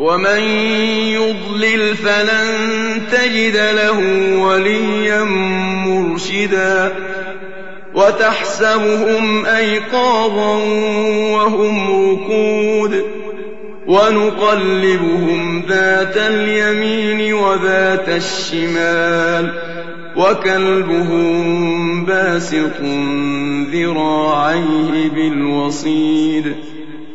ومن يضلل فلن تجد له وليا مرشدا وتحسبهم ايقاظا وهم ركود ونقلبهم ذات اليمين وذات الشمال وكلبهم باسط ذراعيه بالوصيد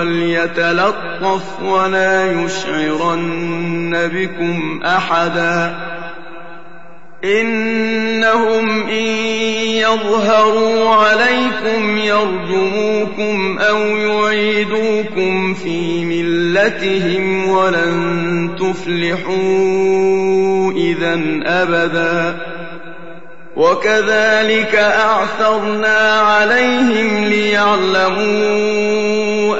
وليتلطف ولا يشعرن بكم أحدا. إنهم إن يظهروا عليكم يرجموكم أو يعيدوكم في ملتهم ولن تفلحوا إذا أبدا. وكذلك أعثرنا عليهم ليعلموا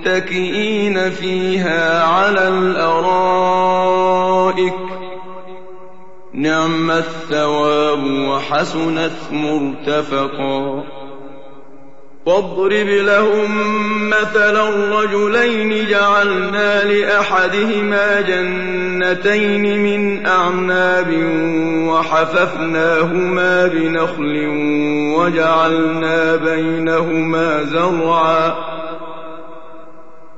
متكئين فيها على الأرائك. نعم الثواب وحسنت مرتفقا. واضرب لهم مثلا الرجلين جعلنا لأحدهما جنتين من أعناب وحففناهما بنخل وجعلنا بينهما زرعا.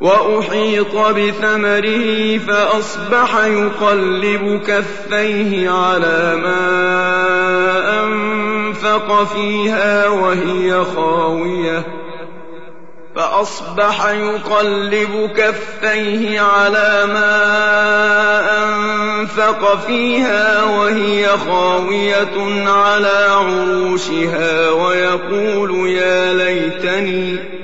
وأحيط بثمره فأصبح يقلب كفيه على ما أنفق فيها وهي خاوية. فأصبح يقلب كفيه على ما أنفق فيها وهي خاوية على عروشها ويقول يا ليتني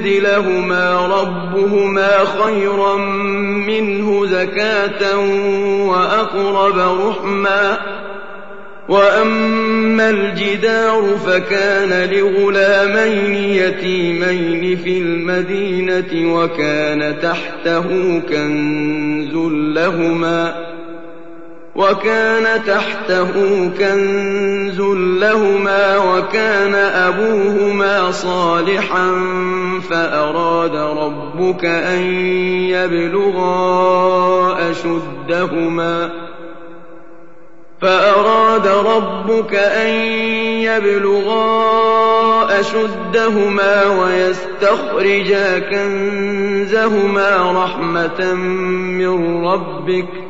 يبدلهما ربهما خيرا منه زكاة وأقرب رحما وأما الجدار فكان لغلامين يتيمين في المدينة وكان تحته كنز لهما. وكان تحته كنز لهما وكان أبوهما صالحا فأراد ربك أن يبلغا أشدهما فأراد ربك أن يبلغا أشدهما ويستخرجا كنزهما رحمة من ربك ۖ